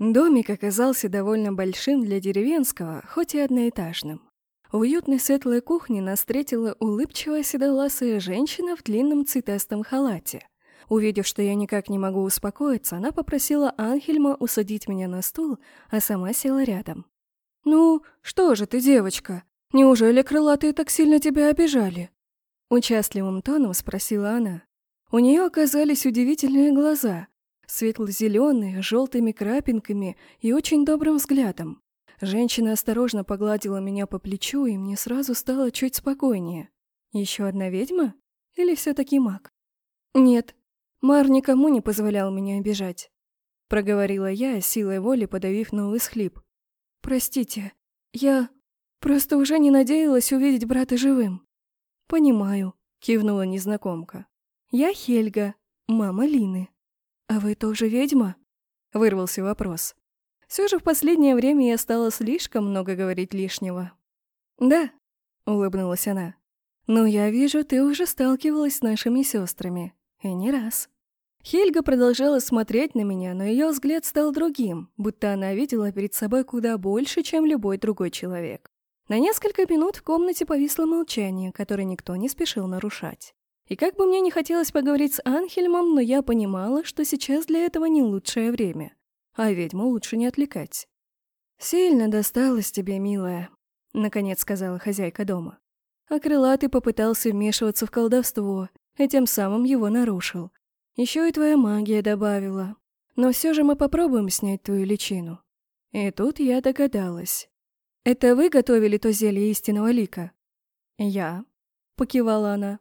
Домик оказался довольно большим для деревенского, хоть и одноэтажным. В уютной светлой кухне нас встретила улыбчивая седовласая женщина в длинном цветастом халате. Увидев, что я никак не могу успокоиться, она попросила Анхельма усадить меня на стул, а сама села рядом. «Ну, что же ты, девочка? Неужели крылатые так сильно тебя обижали?» Участливым тоном спросила она. У нее оказались удивительные глаза, светло-зеленые, желтыми крапинками и очень добрым взглядом. Женщина осторожно погладила меня по плечу, и мне сразу стало чуть спокойнее. Еще одна ведьма? Или все-таки маг? Нет, Мар никому не позволял меня обижать. Проговорила я, силой воли подавив новый схлип. Простите, я просто уже не надеялась увидеть брата живым. Понимаю, кивнула незнакомка. Я Хельга, мама Лины. «А вы тоже ведьма?» — вырвался вопрос. Все же в последнее время я стала слишком много говорить лишнего. «Да», — улыбнулась она. «Но я вижу, ты уже сталкивалась с нашими сестрами. И не раз». Хельга продолжала смотреть на меня, но ее взгляд стал другим, будто она видела перед собой куда больше, чем любой другой человек. На несколько минут в комнате повисло молчание, которое никто не спешил нарушать. И как бы мне не хотелось поговорить с Анхельмом, но я понимала, что сейчас для этого не лучшее время. А ведьму лучше не отвлекать. «Сильно досталось тебе, милая», — наконец сказала хозяйка дома. А крылатый попытался вмешиваться в колдовство, и тем самым его нарушил. Еще и твоя магия добавила. Но все же мы попробуем снять твою личину. И тут я догадалась. «Это вы готовили то зелье истинного лика?» «Я», — покивала она.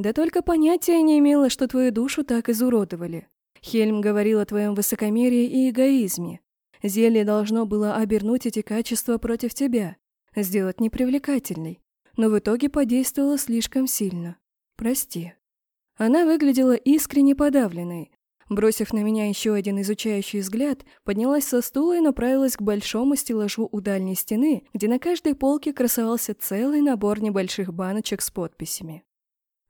Да только понятия не имела, что твою душу так изуродовали. Хельм говорил о твоем высокомерии и эгоизме. Зелье должно было обернуть эти качества против тебя, сделать непривлекательной, но в итоге подействовало слишком сильно. Прости. Она выглядела искренне подавленной. Бросив на меня еще один изучающий взгляд, поднялась со стула и направилась к большому стеллажу у дальней стены, где на каждой полке красовался целый набор небольших баночек с подписями.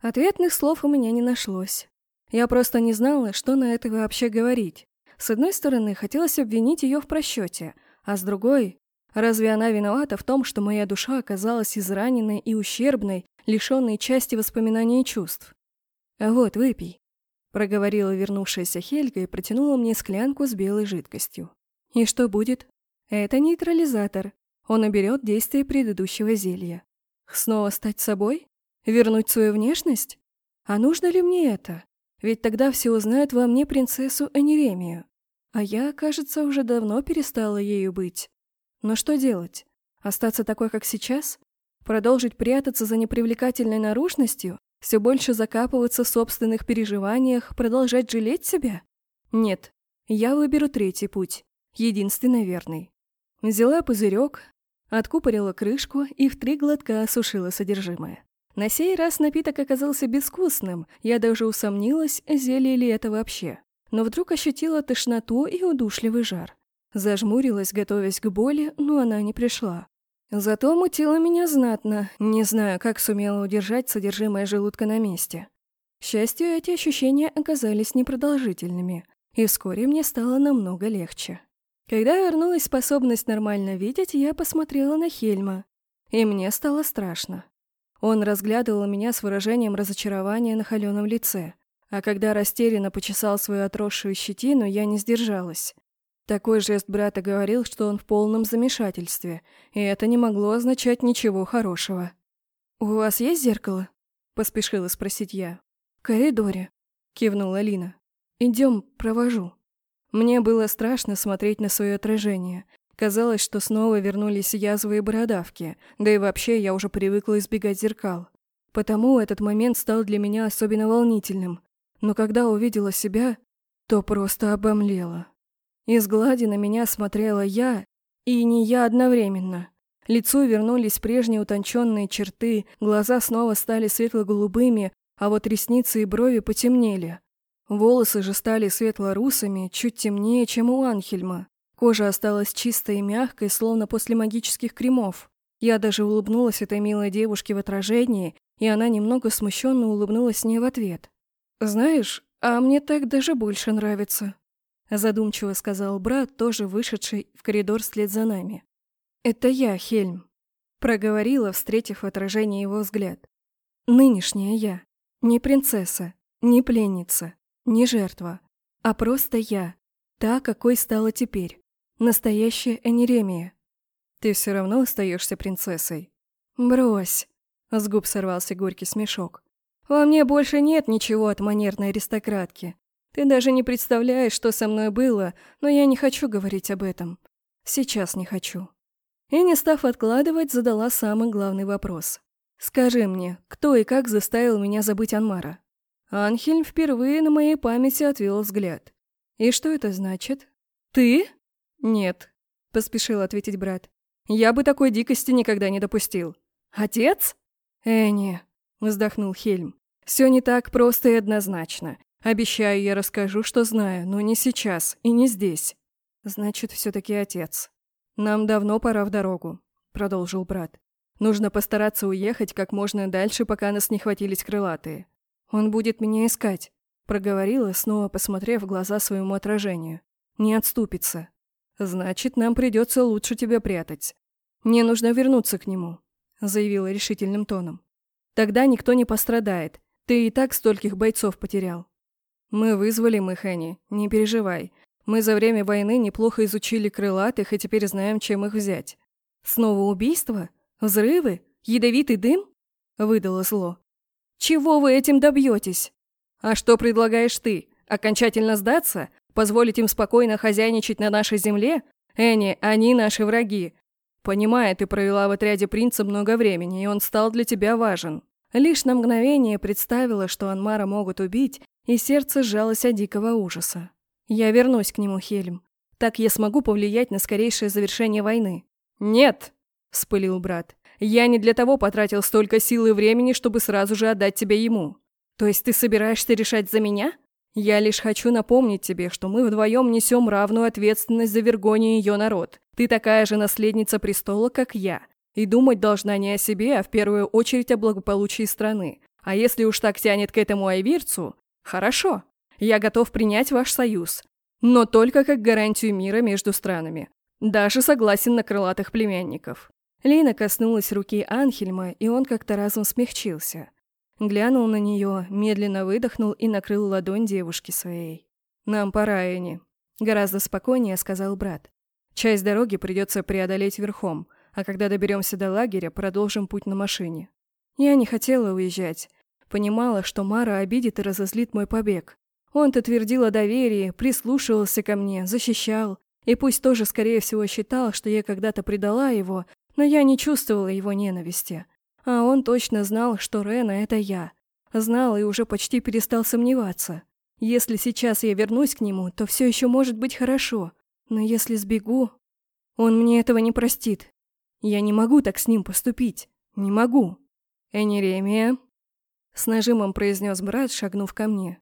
Ответных слов у меня не нашлось. Я просто не знала, что на это вообще говорить. С одной стороны, хотелось обвинить ее в просчете, а с другой, разве она виновата в том, что моя душа оказалась израненной и ущербной, лишенной части воспоминаний и чувств? «А вот, выпей», — проговорила вернувшаяся Хельга и протянула мне склянку с белой жидкостью. «И что будет?» «Это нейтрализатор. Он уберет действие предыдущего зелья. Снова стать собой?» Вернуть свою внешность? А нужно ли мне это? Ведь тогда все узнают во мне принцессу Энеремию. А я, кажется, уже давно перестала ею быть. Но что делать? Остаться такой, как сейчас? Продолжить прятаться за непривлекательной наружностью? Все больше закапываться в собственных переживаниях, продолжать жалеть себя? Нет, я выберу третий путь, единственно верный. Взяла пузырек, откупорила крышку и в три глотка осушила содержимое. На сей раз напиток оказался безвкусным, я даже усомнилась, зелье ли это вообще. Но вдруг ощутила тошноту и удушливый жар. Зажмурилась, готовясь к боли, но она не пришла. Зато мутило меня знатно, не знаю, как сумела удержать содержимое желудка на месте. К счастью, эти ощущения оказались непродолжительными, и вскоре мне стало намного легче. Когда вернулась способность нормально видеть, я посмотрела на Хельма, и мне стало страшно. Он разглядывал меня с выражением разочарования на холеном лице. А когда растерянно почесал свою отросшую щетину, я не сдержалась. Такой жест брата говорил, что он в полном замешательстве, и это не могло означать ничего хорошего. «У вас есть зеркало?» – поспешила спросить я. «В коридоре», – кивнула Лина. «Идем, провожу». Мне было страшно смотреть на свое отражение, Казалось, что снова вернулись язвы и бородавки, да и вообще я уже привыкла избегать зеркал. Потому этот момент стал для меня особенно волнительным. Но когда увидела себя, то просто обомлела. Из глади на меня смотрела я, и не я одновременно. Лицу вернулись прежние утонченные черты, глаза снова стали светло-голубыми, а вот ресницы и брови потемнели. Волосы же стали светло-русыми, чуть темнее, чем у Анхельма. Кожа осталась чистой и мягкой, словно после магических кремов. Я даже улыбнулась этой милой девушке в отражении, и она немного смущенно улыбнулась мне в ответ. «Знаешь, а мне так даже больше нравится», — задумчиво сказал брат, тоже вышедший в коридор вслед за нами. «Это я, Хельм», — проговорила, встретив отражение его взгляд. «Нынешняя я. Не принцесса, не пленница, не жертва, а просто я, та, какой стала теперь. Настоящая Энеремия. Ты все равно остаешься принцессой. Брось. С губ сорвался горький смешок. Во мне больше нет ничего от манерной аристократки. Ты даже не представляешь, что со мной было, но я не хочу говорить об этом. Сейчас не хочу. И не став откладывать, задала самый главный вопрос. Скажи мне, кто и как заставил меня забыть Анмара? Анхельм впервые на моей памяти отвел взгляд. «И что это значит?» «Ты?» «Нет», — поспешил ответить брат. «Я бы такой дикости никогда не допустил». «Отец?» «Энни», — вздохнул Хельм. «Все не так просто и однозначно. Обещаю, я расскажу, что знаю, но не сейчас и не здесь». «Значит, все-таки отец. Нам давно пора в дорогу», — продолжил брат. «Нужно постараться уехать как можно дальше, пока нас не хватились крылатые. «Он будет меня искать», — проговорила, снова посмотрев в глаза своему отражению. «Не отступится. Значит, нам придется лучше тебя прятать. Мне нужно вернуться к нему», — заявила решительным тоном. «Тогда никто не пострадает. Ты и так стольких бойцов потерял». «Мы вызвали мы, Хэнни, не переживай. Мы за время войны неплохо изучили крылатых и теперь знаем, чем их взять». «Снова убийство? Взрывы? Ядовитый дым?» — выдало зло. Чего вы этим добьетесь? А что предлагаешь ты? Окончательно сдаться? Позволить им спокойно хозяйничать на нашей земле? Энни, они наши враги. Понимая, ты провела в отряде принца много времени, и он стал для тебя важен. Лишь на мгновение представила, что Анмара могут убить, и сердце сжалось от дикого ужаса. Я вернусь к нему, Хельм. Так я смогу повлиять на скорейшее завершение войны. «Нет!» – вспылил брат. Я не для того потратил столько сил и времени, чтобы сразу же отдать тебя ему. То есть ты собираешься решать за меня? Я лишь хочу напомнить тебе, что мы вдвоем несем равную ответственность за Вергонию и ее народ. Ты такая же наследница престола, как я. И думать должна не о себе, а в первую очередь о благополучии страны. А если уж так тянет к этому айвирцу, хорошо, я готов принять ваш союз. Но только как гарантию мира между странами. Даже согласен на крылатых племянников. Лина коснулась руки Анхельма, и он как-то разом смягчился. Глянул на нее, медленно выдохнул и накрыл ладонь девушки своей. «Нам пора, Энни», — гораздо спокойнее сказал брат. «Часть дороги придется преодолеть верхом, а когда доберемся до лагеря, продолжим путь на машине». Я не хотела уезжать. Понимала, что Мара обидит и разозлит мой побег. Он-то твердил о доверии, прислушивался ко мне, защищал. И пусть тоже, скорее всего, считал, что я когда-то предала его, но я не чувствовала его ненависти. А он точно знал, что Рена — это я. Знал и уже почти перестал сомневаться. Если сейчас я вернусь к нему, то все еще может быть хорошо. Но если сбегу, он мне этого не простит. Я не могу так с ним поступить. Не могу. Энеремия, с нажимом произнес брат, шагнув ко мне.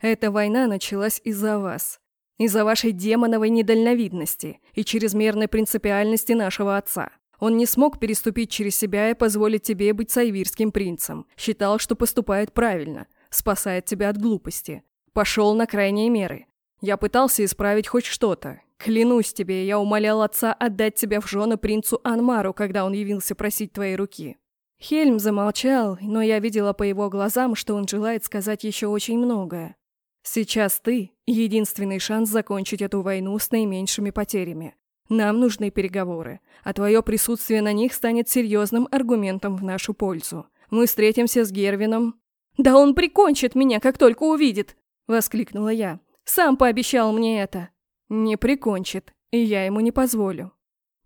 Эта война началась из-за вас. Из-за вашей демоновой недальновидности и чрезмерной принципиальности нашего отца. Он не смог переступить через себя и позволить тебе быть сайвирским принцем. Считал, что поступает правильно, спасает тебя от глупости. Пошел на крайние меры. Я пытался исправить хоть что-то. Клянусь тебе, я умолял отца отдать тебя в жены принцу Анмару, когда он явился просить твоей руки. Хельм замолчал, но я видела по его глазам, что он желает сказать еще очень многое. Сейчас ты — единственный шанс закончить эту войну с наименьшими потерями. Нам нужны переговоры, а твое присутствие на них станет серьезным аргументом в нашу пользу. Мы встретимся с Гервином». «Да он прикончит меня, как только увидит!» — воскликнула я. «Сам пообещал мне это». «Не прикончит, и я ему не позволю».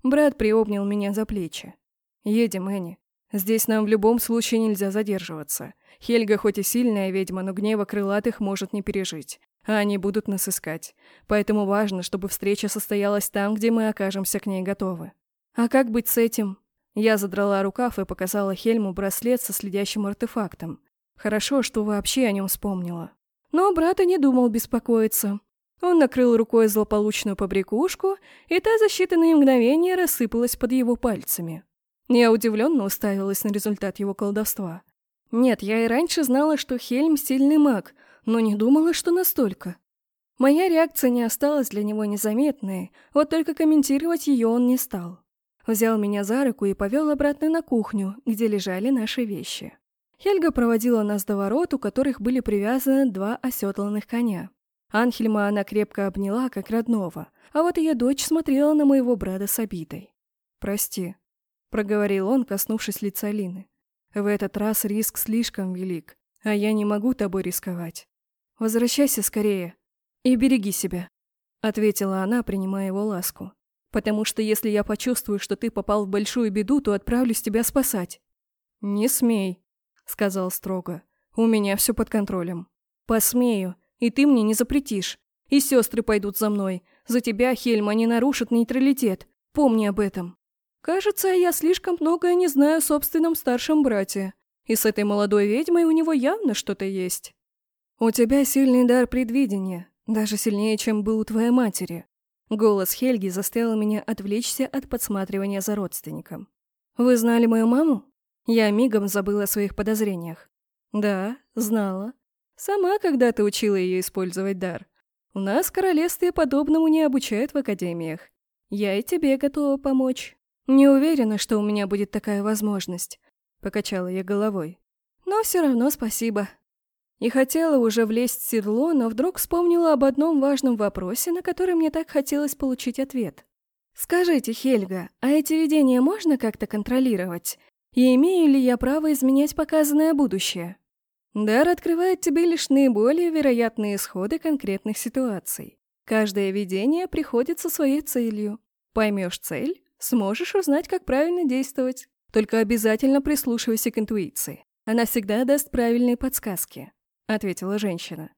Брат приобнял меня за плечи. «Едем, Энни. Здесь нам в любом случае нельзя задерживаться. Хельга хоть и сильная ведьма, но гнева крылатых может не пережить а они будут нас искать. Поэтому важно, чтобы встреча состоялась там, где мы окажемся к ней готовы. А как быть с этим? Я задрала рукав и показала Хельму браслет со следящим артефактом. Хорошо, что вообще о нем вспомнила. Но брат и не думал беспокоиться. Он накрыл рукой злополучную побрякушку, и та за считанные мгновения рассыпалась под его пальцами. Я удивленно уставилась на результат его колдовства. Нет, я и раньше знала, что Хельм сильный маг — но не думала, что настолько. Моя реакция не осталась для него незаметной, вот только комментировать ее он не стал. Взял меня за руку и повел обратно на кухню, где лежали наши вещи. Хельга проводила нас до ворот, у которых были привязаны два оседланных коня. Анхельма она крепко обняла, как родного, а вот ее дочь смотрела на моего брата с обидой. «Прости», — проговорил он, коснувшись лица Лины. «В этот раз риск слишком велик, а я не могу тобой рисковать. Возвращайся скорее и береги себя», — ответила она, принимая его ласку. «Потому что если я почувствую, что ты попал в большую беду, то отправлюсь тебя спасать». «Не смей», — сказал строго. «У меня все под контролем». «Посмею, и ты мне не запретишь. И сестры пойдут за мной. За тебя, Хельма, не нарушат нейтралитет. Помни об этом. Кажется, я слишком многое не знаю о собственном старшем брате. И с этой молодой ведьмой у него явно что-то есть. У тебя сильный дар предвидения, даже сильнее, чем был у твоей матери. Голос Хельги заставил меня отвлечься от подсматривания за родственником. Вы знали мою маму? Я мигом забыла о своих подозрениях. Да, знала. Сама когда-то учила ее использовать дар. У нас в королевстве подобному не обучают в академиях. Я и тебе готова помочь. Не уверена, что у меня будет такая возможность. Покачала я головой. Но все равно спасибо. И хотела уже влезть в седло, но вдруг вспомнила об одном важном вопросе, на который мне так хотелось получить ответ. «Скажите, Хельга, а эти видения можно как-то контролировать? И имею ли я право изменять показанное будущее?» Дар открывает тебе лишь наиболее вероятные исходы конкретных ситуаций. Каждое видение приходит со своей целью. Поймешь цель, сможешь узнать, как правильно действовать. Только обязательно прислушивайся к интуиции. Она всегда даст правильные подсказки», — ответила женщина.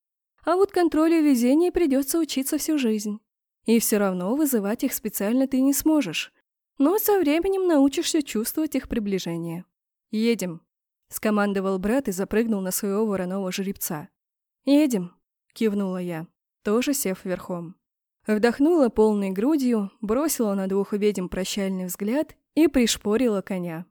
«А вот контролю везения придется учиться всю жизнь. И все равно вызывать их специально ты не сможешь. Но со временем научишься чувствовать их приближение. Едем». — скомандовал брат и запрыгнул на своего вороного жеребца. «Едем», — кивнула я, тоже сев верхом. Вдохнула полной грудью, бросила на двух ведьм прощальный взгляд и пришпорила коня.